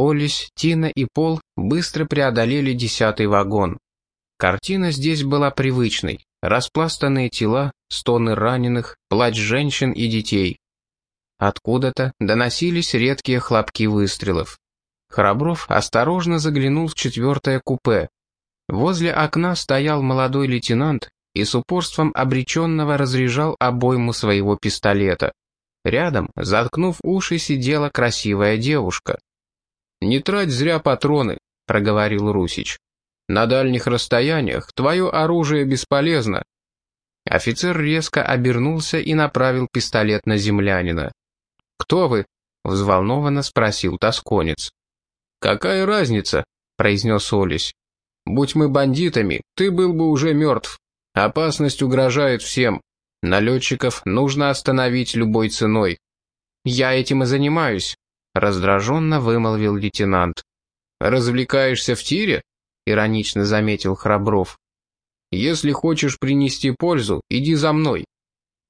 Олесь, Тина и Пол быстро преодолели десятый вагон. Картина здесь была привычной. Распластанные тела, стоны раненых, плач женщин и детей. Откуда-то доносились редкие хлопки выстрелов. Храбров осторожно заглянул в четвертое купе. Возле окна стоял молодой лейтенант и с упорством обреченного разряжал обойму своего пистолета. Рядом, заткнув уши, сидела красивая девушка. «Не трать зря патроны», — проговорил Русич. На дальних расстояниях твое оружие бесполезно». Офицер резко обернулся и направил пистолет на землянина. «Кто вы?» — взволнованно спросил тосконец. «Какая разница?» — произнес Олесь. «Будь мы бандитами, ты был бы уже мертв. Опасность угрожает всем. Налетчиков нужно остановить любой ценой». «Я этим и занимаюсь», — раздраженно вымолвил лейтенант. «Развлекаешься в тире?» — иронично заметил Храбров. «Если хочешь принести пользу, иди за мной».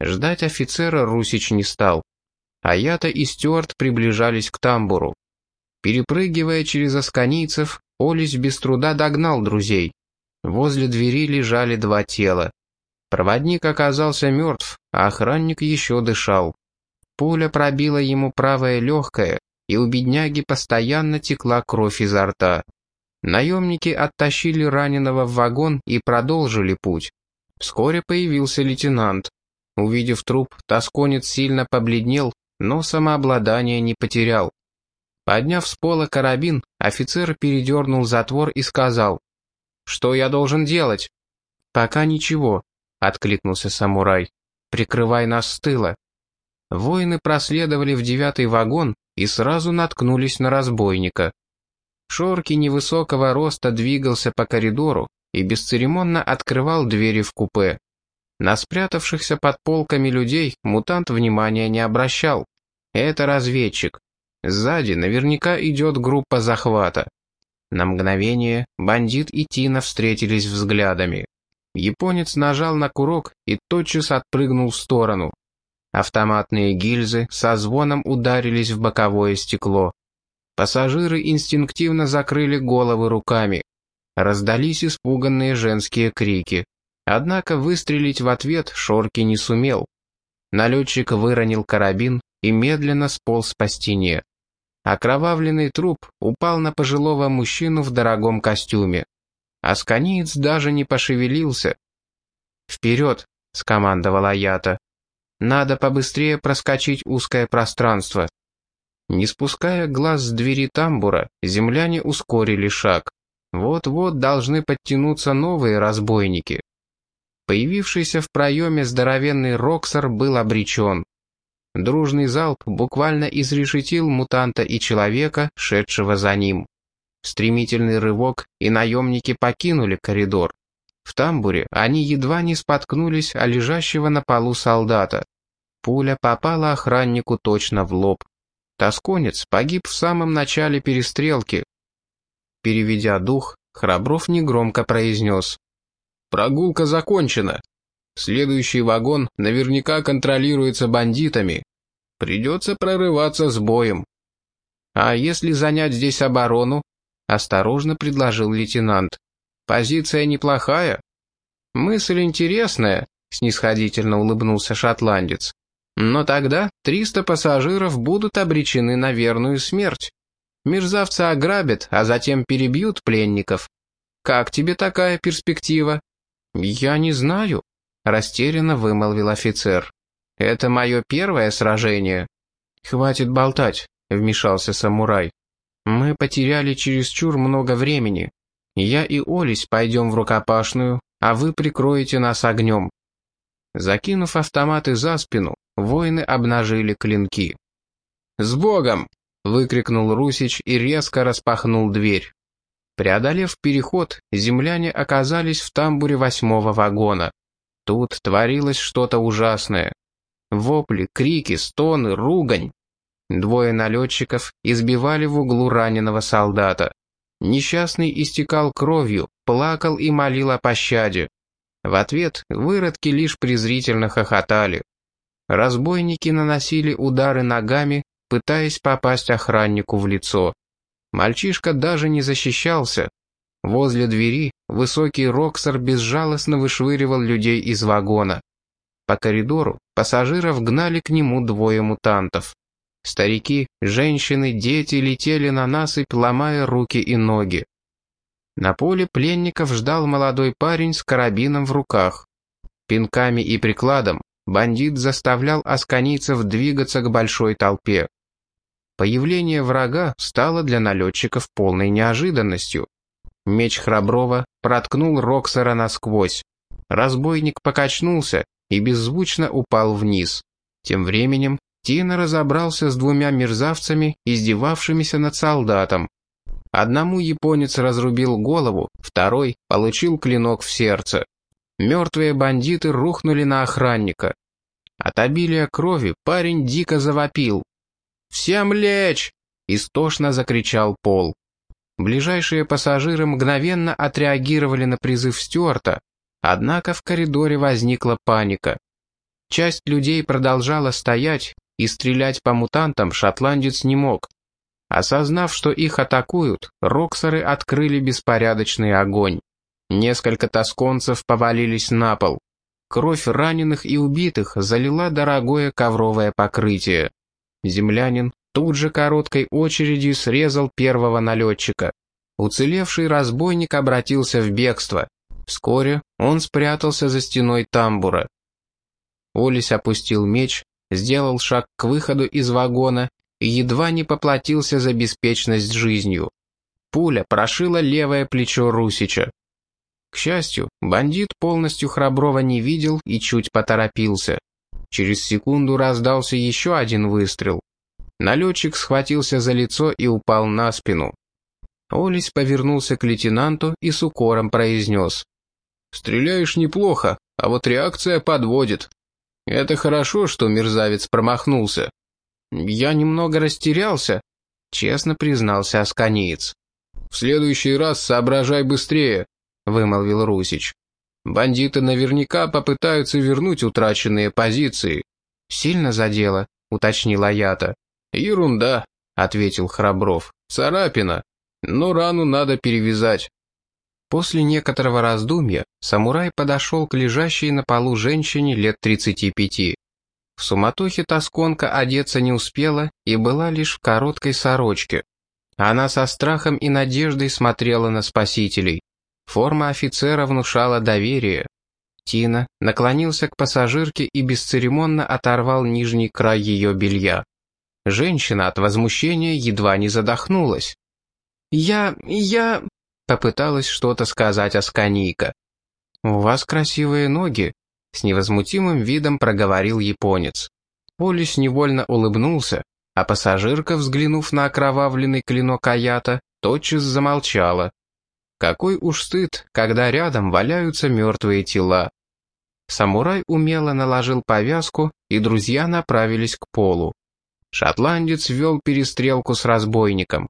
Ждать офицера Русич не стал. Аята и Стюарт приближались к тамбуру. Перепрыгивая через асканийцев, Олесь без труда догнал друзей. Возле двери лежали два тела. Проводник оказался мертв, а охранник еще дышал. Пуля пробила ему правое легкое, и у бедняги постоянно текла кровь изо рта. Наемники оттащили раненого в вагон и продолжили путь. Вскоре появился лейтенант. Увидев труп, тосконец сильно побледнел, но самообладание не потерял. Подняв с пола карабин, офицер передернул затвор и сказал, «Что я должен делать?» «Пока ничего», — откликнулся самурай. «Прикрывай нас с тыла». Воины проследовали в девятый вагон и сразу наткнулись на разбойника. Шорки невысокого роста двигался по коридору и бесцеремонно открывал двери в купе. На спрятавшихся под полками людей мутант внимания не обращал. Это разведчик. Сзади наверняка идет группа захвата. На мгновение бандит и Тина встретились взглядами. Японец нажал на курок и тотчас отпрыгнул в сторону. Автоматные гильзы со звоном ударились в боковое стекло. Пассажиры инстинктивно закрыли головы руками. Раздались испуганные женские крики. Однако выстрелить в ответ Шорки не сумел. Налетчик выронил карабин и медленно сполз по стене. Окровавленный труп упал на пожилого мужчину в дорогом костюме. Асканиец даже не пошевелился. «Вперед!» — скомандовала Ята. «Надо побыстрее проскочить узкое пространство». Не спуская глаз с двери тамбура, земляне ускорили шаг. Вот-вот должны подтянуться новые разбойники. Появившийся в проеме здоровенный Роксар был обречен. Дружный залп буквально изрешетил мутанта и человека, шедшего за ним. Стремительный рывок, и наемники покинули коридор. В тамбуре они едва не споткнулись о лежащего на полу солдата. Пуля попала охраннику точно в лоб. Тосконец погиб в самом начале перестрелки. Переведя дух, Храбров негромко произнес. «Прогулка закончена. Следующий вагон наверняка контролируется бандитами. Придется прорываться с боем». «А если занять здесь оборону?» — осторожно предложил лейтенант. «Позиция неплохая». «Мысль интересная», — снисходительно улыбнулся шотландец. Но тогда 300 пассажиров будут обречены на верную смерть. Мерзавцы ограбят, а затем перебьют пленников. Как тебе такая перспектива? Я не знаю, растерянно вымолвил офицер. Это мое первое сражение. Хватит болтать, вмешался самурай. Мы потеряли чересчур много времени. Я и Олесь пойдем в рукопашную, а вы прикроете нас огнем. Закинув автоматы за спину, воины обнажили клинки. «С Богом!» — выкрикнул Русич и резко распахнул дверь. Преодолев переход, земляне оказались в тамбуре восьмого вагона. Тут творилось что-то ужасное. Вопли, крики, стоны, ругань. Двое налетчиков избивали в углу раненого солдата. Несчастный истекал кровью, плакал и молил о пощаде. В ответ выродки лишь презрительно хохотали. Разбойники наносили удары ногами, пытаясь попасть охраннику в лицо. Мальчишка даже не защищался. Возле двери высокий Роксер безжалостно вышвыривал людей из вагона. По коридору пассажиров гнали к нему двое мутантов. Старики, женщины, дети летели на насыпь, ломая руки и ноги. На поле пленников ждал молодой парень с карабином в руках. Пинками и прикладом бандит заставлял асканийцев двигаться к большой толпе. Появление врага стало для налетчиков полной неожиданностью. Меч Храброва проткнул Роксера насквозь. Разбойник покачнулся и беззвучно упал вниз. Тем временем Тина разобрался с двумя мерзавцами, издевавшимися над солдатом. Одному японец разрубил голову, второй получил клинок в сердце. Мертвые бандиты рухнули на охранника. От обилия крови парень дико завопил. «Всем лечь!» — истошно закричал Пол. Ближайшие пассажиры мгновенно отреагировали на призыв Стюарта, однако в коридоре возникла паника. Часть людей продолжала стоять, и стрелять по мутантам шотландец не мог. Осознав, что их атакуют, роксеры открыли беспорядочный огонь. Несколько тосконцев повалились на пол. Кровь раненых и убитых залила дорогое ковровое покрытие. Землянин тут же короткой очередью срезал первого налетчика. Уцелевший разбойник обратился в бегство. Вскоре он спрятался за стеной тамбура. Олесь опустил меч, сделал шаг к выходу из вагона и едва не поплатился за беспечность жизнью. Пуля прошила левое плечо Русича. К счастью, бандит полностью Храброва не видел и чуть поторопился. Через секунду раздался еще один выстрел. Налетчик схватился за лицо и упал на спину. Олесь повернулся к лейтенанту и с укором произнес. «Стреляешь неплохо, а вот реакция подводит. Это хорошо, что мерзавец промахнулся. Я немного растерялся, честно признался Асканиец. В следующий раз соображай быстрее, вымолвил Русич. Бандиты наверняка попытаются вернуть утраченные позиции. Сильно задело, уточнила Ята. Ерунда, ответил Храбров. Царапина. Но рану надо перевязать. После некоторого раздумья самурай подошел к лежащей на полу женщине лет 35. В суматохе тосконка одеться не успела и была лишь в короткой сорочке. Она со страхом и надеждой смотрела на спасителей. Форма офицера внушала доверие. Тина наклонился к пассажирке и бесцеремонно оторвал нижний край ее белья. Женщина от возмущения едва не задохнулась. «Я... я...» Попыталась что-то сказать Асканийка. «У вас красивые ноги», — с невозмутимым видом проговорил японец. Полис невольно улыбнулся, а пассажирка, взглянув на окровавленный клинок Аята, тотчас замолчала. Какой уж стыд, когда рядом валяются мертвые тела. Самурай умело наложил повязку, и друзья направились к полу. Шотландец вел перестрелку с разбойником.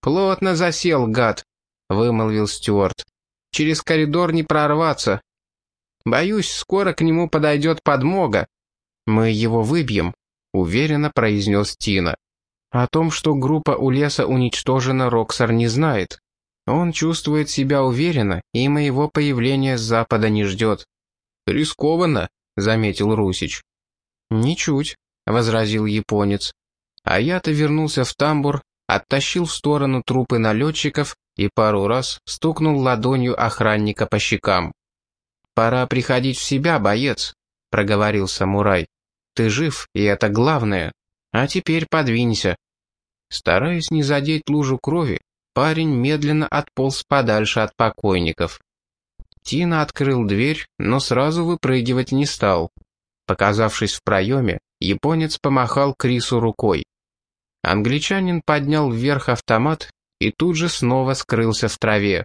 «Плотно засел, гад», — вымолвил Стюарт. «Через коридор не прорваться. Боюсь, скоро к нему подойдет подмога. Мы его выбьем», — уверенно произнес Тина. О том, что группа у леса уничтожена, Роксар не знает. Он чувствует себя уверенно, и моего появления с запада не ждет. «Рискованно», — заметил Русич. «Ничуть», — возразил японец. А я-то вернулся в тамбур, оттащил в сторону трупы налетчиков и пару раз стукнул ладонью охранника по щекам. «Пора приходить в себя, боец», — проговорил самурай. «Ты жив, и это главное. А теперь подвинься». Стараясь не задеть лужу крови, парень медленно отполз подальше от покойников. Тина открыл дверь, но сразу выпрыгивать не стал. Показавшись в проеме, японец помахал Крису рукой. Англичанин поднял вверх автомат и тут же снова скрылся в траве.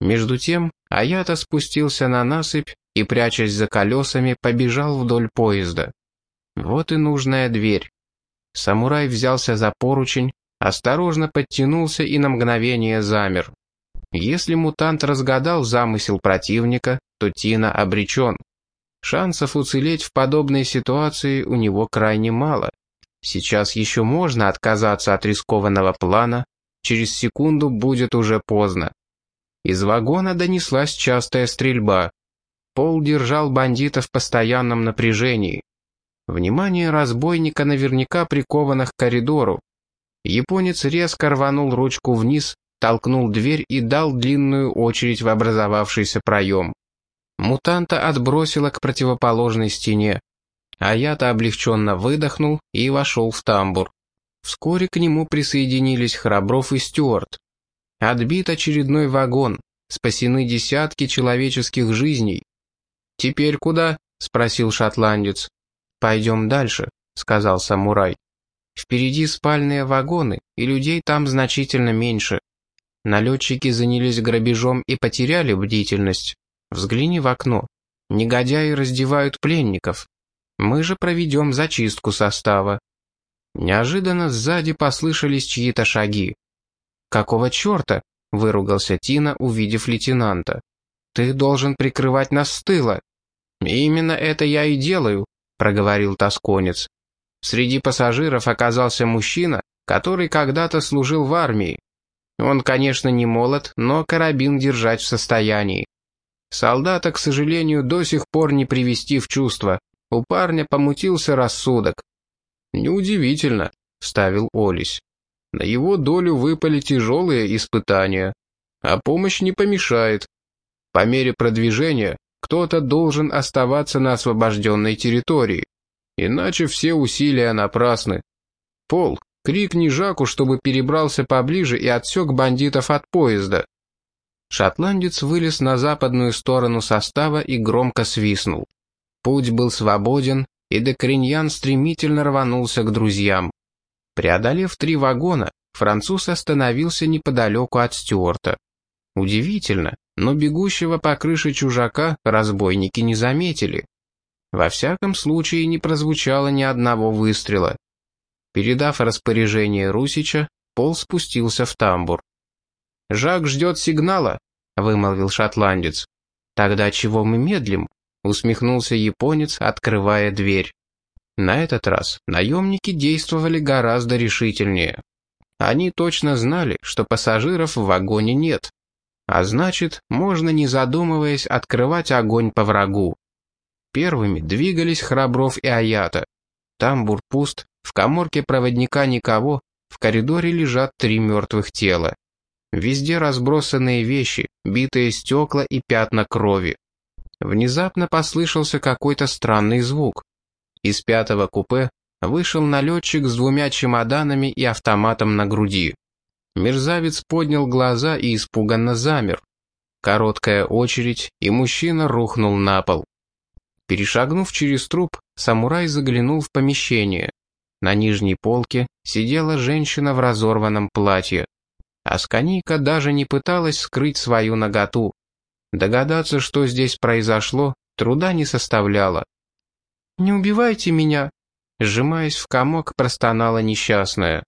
Между тем, Аята спустился на насыпь и, прячась за колесами, побежал вдоль поезда. Вот и нужная дверь. Самурай взялся за поручень, осторожно подтянулся и на мгновение замер. Если мутант разгадал замысел противника, то Тина обречен. Шансов уцелеть в подобной ситуации у него крайне мало. Сейчас еще можно отказаться от рискованного плана, через секунду будет уже поздно. Из вагона донеслась частая стрельба. Пол держал бандита в постоянном напряжении. Внимание разбойника наверняка приковано к коридору. Японец резко рванул ручку вниз, толкнул дверь и дал длинную очередь в образовавшийся проем. Мутанта отбросило к противоположной стене. Аята облегченно выдохнул и вошел в тамбур. Вскоре к нему присоединились Храбров и Стюарт. Отбит очередной вагон, спасены десятки человеческих жизней. «Теперь куда?» — спросил шотландец. «Пойдем дальше», — сказал самурай. «Впереди спальные вагоны, и людей там значительно меньше. Налетчики занялись грабежом и потеряли бдительность. Взгляни в окно. Негодяи раздевают пленников. Мы же проведем зачистку состава». Неожиданно сзади послышались чьи-то шаги. «Какого черта?» — выругался Тина, увидев лейтенанта. «Ты должен прикрывать нас с тыла». «Именно это я и делаю», — проговорил тосконец. Среди пассажиров оказался мужчина, который когда-то служил в армии. Он, конечно, не молод, но карабин держать в состоянии. Солдата, к сожалению, до сих пор не привести в чувство. У парня помутился рассудок. «Неудивительно», — вставил Олесь. «На его долю выпали тяжелые испытания, а помощь не помешает. По мере продвижения кто-то должен оставаться на освобожденной территории, иначе все усилия напрасны. Пол, крикни Жаку, чтобы перебрался поближе и отсек бандитов от поезда». Шотландец вылез на западную сторону состава и громко свистнул. Путь был свободен, и Декриньян стремительно рванулся к друзьям. Преодолев три вагона, француз остановился неподалеку от Стюарта. Удивительно, но бегущего по крыше чужака разбойники не заметили. Во всяком случае не прозвучало ни одного выстрела. Передав распоряжение Русича, Пол спустился в тамбур. «Жак ждет сигнала», — вымолвил шотландец. «Тогда чего мы медлим?» Усмехнулся японец, открывая дверь. На этот раз наемники действовали гораздо решительнее. Они точно знали, что пассажиров в вагоне нет. А значит, можно не задумываясь открывать огонь по врагу. Первыми двигались Храбров и Аята. Тамбур пуст, в коморке проводника никого, в коридоре лежат три мертвых тела. Везде разбросанные вещи, битые стекла и пятна крови. Внезапно послышался какой-то странный звук. Из пятого купе вышел налетчик с двумя чемоданами и автоматом на груди. Мерзавец поднял глаза и испуганно замер. Короткая очередь, и мужчина рухнул на пол. Перешагнув через труп, самурай заглянул в помещение. На нижней полке сидела женщина в разорванном платье. Асканийка даже не пыталась скрыть свою наготу. Догадаться, что здесь произошло, труда не составляло. «Не убивайте меня!» Сжимаясь в комок, простонала несчастная.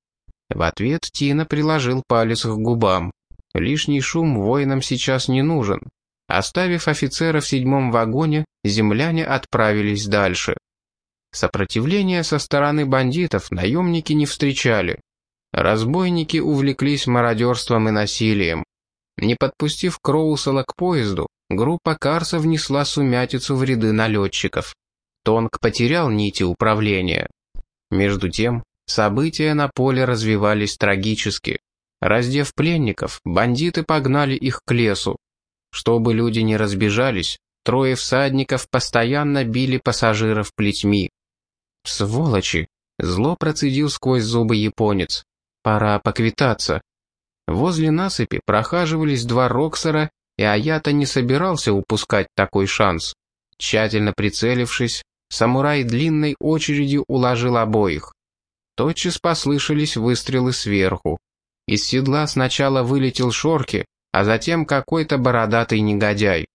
В ответ Тина приложил палец к губам. Лишний шум воинам сейчас не нужен. Оставив офицера в седьмом вагоне, земляне отправились дальше. Сопротивления со стороны бандитов наемники не встречали. Разбойники увлеклись мародерством и насилием. Не подпустив Кроусела к поезду, группа Карса внесла сумятицу в ряды налетчиков. Тонг потерял нити управления. Между тем, события на поле развивались трагически. Раздев пленников, бандиты погнали их к лесу. Чтобы люди не разбежались, трое всадников постоянно били пассажиров плетьми. «Сволочи!» — зло процедил сквозь зубы японец. «Пора поквитаться». Возле насыпи прохаживались два Роксера, и Аята не собирался упускать такой шанс. Тщательно прицелившись, самурай длинной очередью уложил обоих. Тотчас послышались выстрелы сверху. Из седла сначала вылетел Шорки, а затем какой-то бородатый негодяй.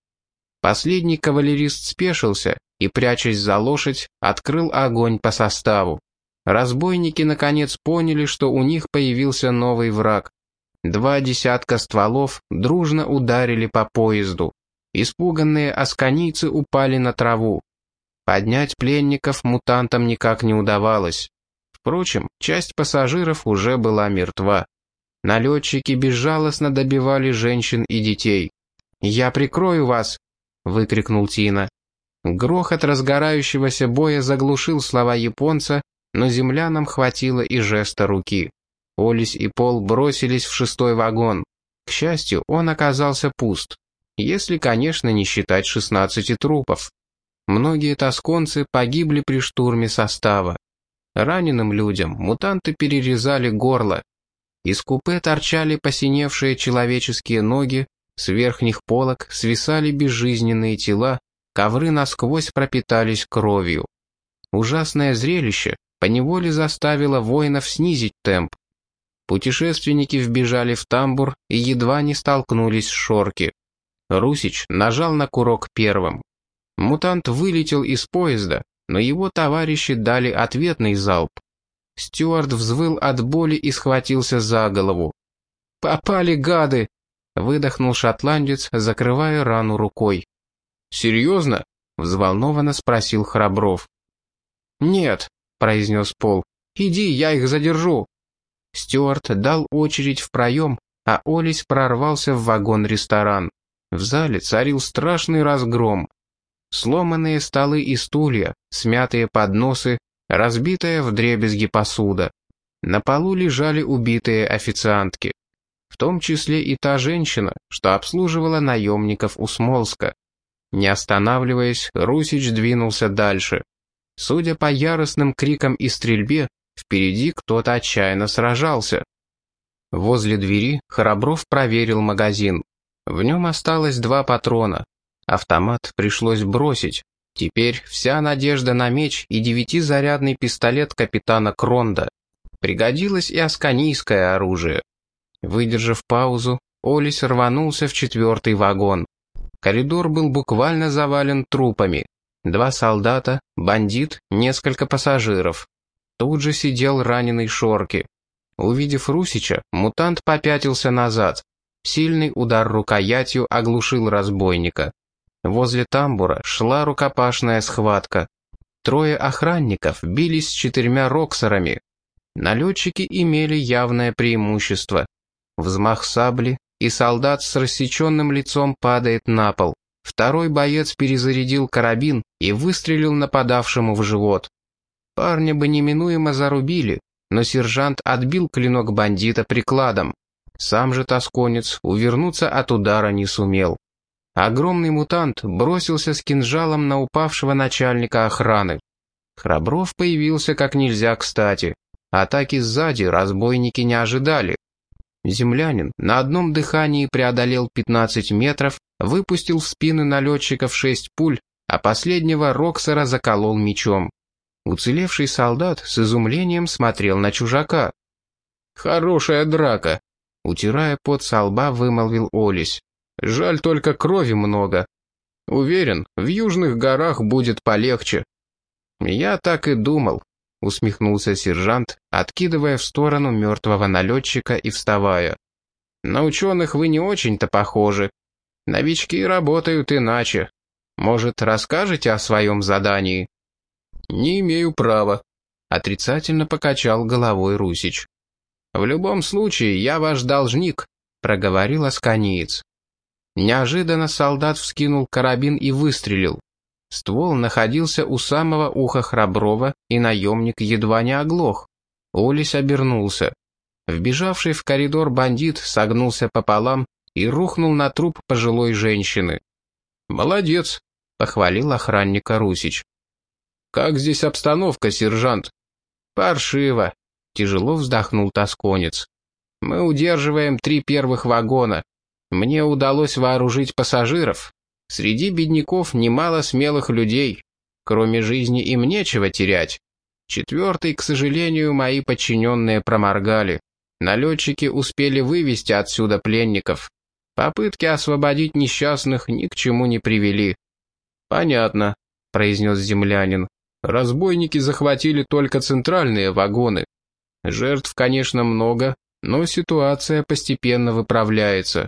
Последний кавалерист спешился и, прячась за лошадь, открыл огонь по составу. Разбойники наконец поняли, что у них появился новый враг. Два десятка стволов дружно ударили по поезду. Испуганные асканийцы упали на траву. Поднять пленников мутантам никак не удавалось. Впрочем, часть пассажиров уже была мертва. Налетчики безжалостно добивали женщин и детей. «Я прикрою вас!» — выкрикнул Тина. Грохот разгорающегося боя заглушил слова японца, но землянам хватило и жеста руки. Олесь и Пол бросились в шестой вагон. К счастью, он оказался пуст. Если, конечно, не считать 16 трупов. Многие тосконцы погибли при штурме состава. Раненым людям мутанты перерезали горло. Из купе торчали посиневшие человеческие ноги, с верхних полок свисали безжизненные тела, ковры насквозь пропитались кровью. Ужасное зрелище поневоле заставило воинов снизить темп. Путешественники вбежали в тамбур и едва не столкнулись с шорки. Русич нажал на курок первым. Мутант вылетел из поезда, но его товарищи дали ответный залп. Стюарт взвыл от боли и схватился за голову. «Попали, гады!» — выдохнул шотландец, закрывая рану рукой. «Серьезно?» — взволнованно спросил Храбров. «Нет», — произнес Пол. «Иди, я их задержу». Стюарт дал очередь в проем, а Олесь прорвался в вагон-ресторан. В зале царил страшный разгром. Сломанные столы и стулья, смятые подносы, разбитая вдребезги посуда. На полу лежали убитые официантки. В том числе и та женщина, что обслуживала наемников у Смолска. Не останавливаясь, Русич двинулся дальше. Судя по яростным крикам и стрельбе, Впереди кто-то отчаянно сражался. Возле двери Храбров проверил магазин. В нем осталось два патрона. Автомат пришлось бросить. Теперь вся надежда на меч и девятизарядный пистолет капитана Кронда. Пригодилось и асканийское оружие. Выдержав паузу, Олис рванулся в четвертый вагон. Коридор был буквально завален трупами. Два солдата, бандит, несколько пассажиров. Тут же сидел раненый Шорки. Увидев Русича, мутант попятился назад. Сильный удар рукоятью оглушил разбойника. Возле тамбура шла рукопашная схватка. Трое охранников бились с четырьмя роксерами. Налетчики имели явное преимущество. Взмах сабли, и солдат с рассеченным лицом падает на пол. Второй боец перезарядил карабин и выстрелил нападавшему в живот. Парня бы неминуемо зарубили, но сержант отбил клинок бандита прикладом. Сам же тосконец увернуться от удара не сумел. Огромный мутант бросился с кинжалом на упавшего начальника охраны. Храбров появился как нельзя кстати. Атаки сзади разбойники не ожидали. Землянин на одном дыхании преодолел 15 метров, выпустил в спины налетчиков 6 пуль, а последнего Роксера заколол мечом. Уцелевший солдат с изумлением смотрел на чужака. «Хорошая драка», — утирая пот со лба, вымолвил Олесь. «Жаль, только крови много. Уверен, в южных горах будет полегче». «Я так и думал», — усмехнулся сержант, откидывая в сторону мертвого налетчика и вставая. «На ученых вы не очень-то похожи. Новички работают иначе. Может, расскажете о своем задании?» «Не имею права», — отрицательно покачал головой Русич. «В любом случае, я ваш должник», — проговорил Асканиец. Неожиданно солдат вскинул карабин и выстрелил. Ствол находился у самого уха Храброва, и наемник едва не оглох. Олесь обернулся. Вбежавший в коридор бандит согнулся пополам и рухнул на труп пожилой женщины. «Молодец», — похвалил охранника Русич. «Как здесь обстановка, сержант?» «Паршиво», — тяжело вздохнул тосконец. «Мы удерживаем три первых вагона. Мне удалось вооружить пассажиров. Среди бедняков немало смелых людей. Кроме жизни им нечего терять. Четвертый, к сожалению, мои подчиненные проморгали. Налетчики успели вывести отсюда пленников. Попытки освободить несчастных ни к чему не привели». «Понятно», — произнес землянин. Разбойники захватили только центральные вагоны. Жертв, конечно, много, но ситуация постепенно выправляется.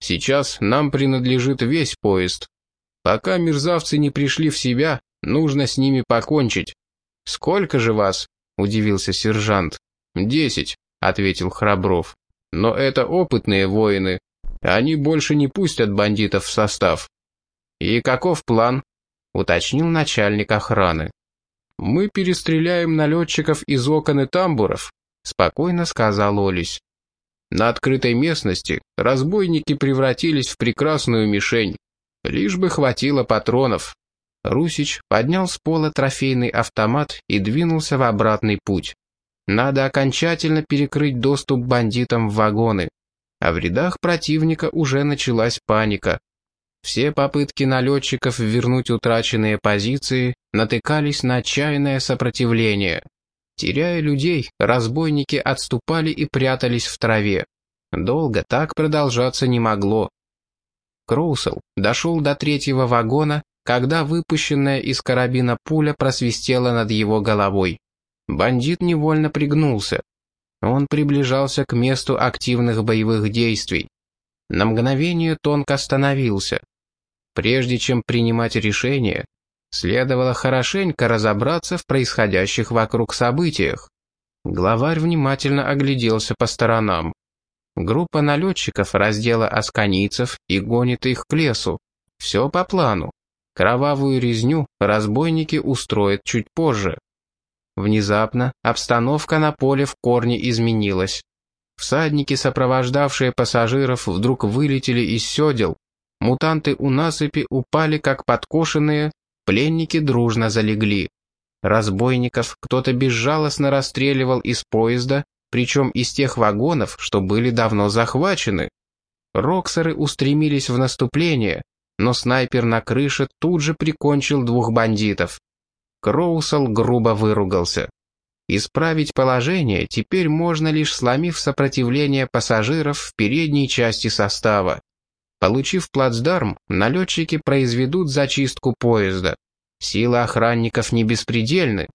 Сейчас нам принадлежит весь поезд. Пока мерзавцы не пришли в себя, нужно с ними покончить. «Сколько же вас?» — удивился сержант. «Десять», — ответил Храбров. но это опытные воины. Они больше не пустят бандитов в состав. И каков план? Уточнил начальник охраны. Мы перестреляем налетчиков из окон и тамбуров, спокойно сказал Олесь. На открытой местности разбойники превратились в прекрасную мишень. Лишь бы хватило патронов. Русич поднял с пола трофейный автомат и двинулся в обратный путь. Надо окончательно перекрыть доступ бандитам в вагоны. А в рядах противника уже началась паника. Все попытки налетчиков вернуть утраченные позиции натыкались на отчаянное сопротивление. Теряя людей, разбойники отступали и прятались в траве. Долго так продолжаться не могло. Кроусел дошел до третьего вагона, когда выпущенная из карабина пуля просвистела над его головой. Бандит невольно пригнулся. Он приближался к месту активных боевых действий. На мгновение тонко остановился. Прежде чем принимать решение, следовало хорошенько разобраться в происходящих вокруг событиях. Главарь внимательно огляделся по сторонам. Группа налетчиков раздела асканийцев и гонит их к лесу. Все по плану. Кровавую резню разбойники устроят чуть позже. Внезапно обстановка на поле в корне изменилась. Всадники, сопровождавшие пассажиров, вдруг вылетели из седел. Мутанты у насыпи упали как подкошенные, пленники дружно залегли. Разбойников кто-то безжалостно расстреливал из поезда, причем из тех вагонов, что были давно захвачены. Роксеры устремились в наступление, но снайпер на крыше тут же прикончил двух бандитов. Кроусел грубо выругался. Исправить положение теперь можно лишь сломив сопротивление пассажиров в передней части состава. Получив плацдарм, налетчики произведут зачистку поезда. Силы охранников не беспредельны.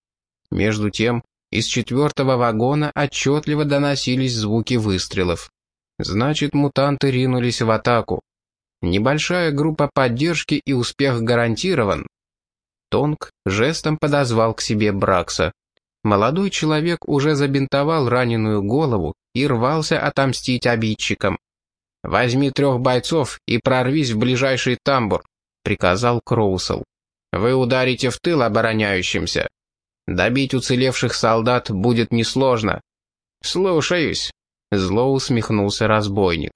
Между тем, из четвертого вагона отчетливо доносились звуки выстрелов. Значит, мутанты ринулись в атаку. Небольшая группа поддержки и успех гарантирован. Тонг жестом подозвал к себе Бракса. Молодой человек уже забинтовал раненую голову и рвался отомстить обидчикам. «Возьми трех бойцов и прорвись в ближайший тамбур», — приказал Кроусел. «Вы ударите в тыл обороняющимся. Добить уцелевших солдат будет несложно». «Слушаюсь», — зло усмехнулся разбойник.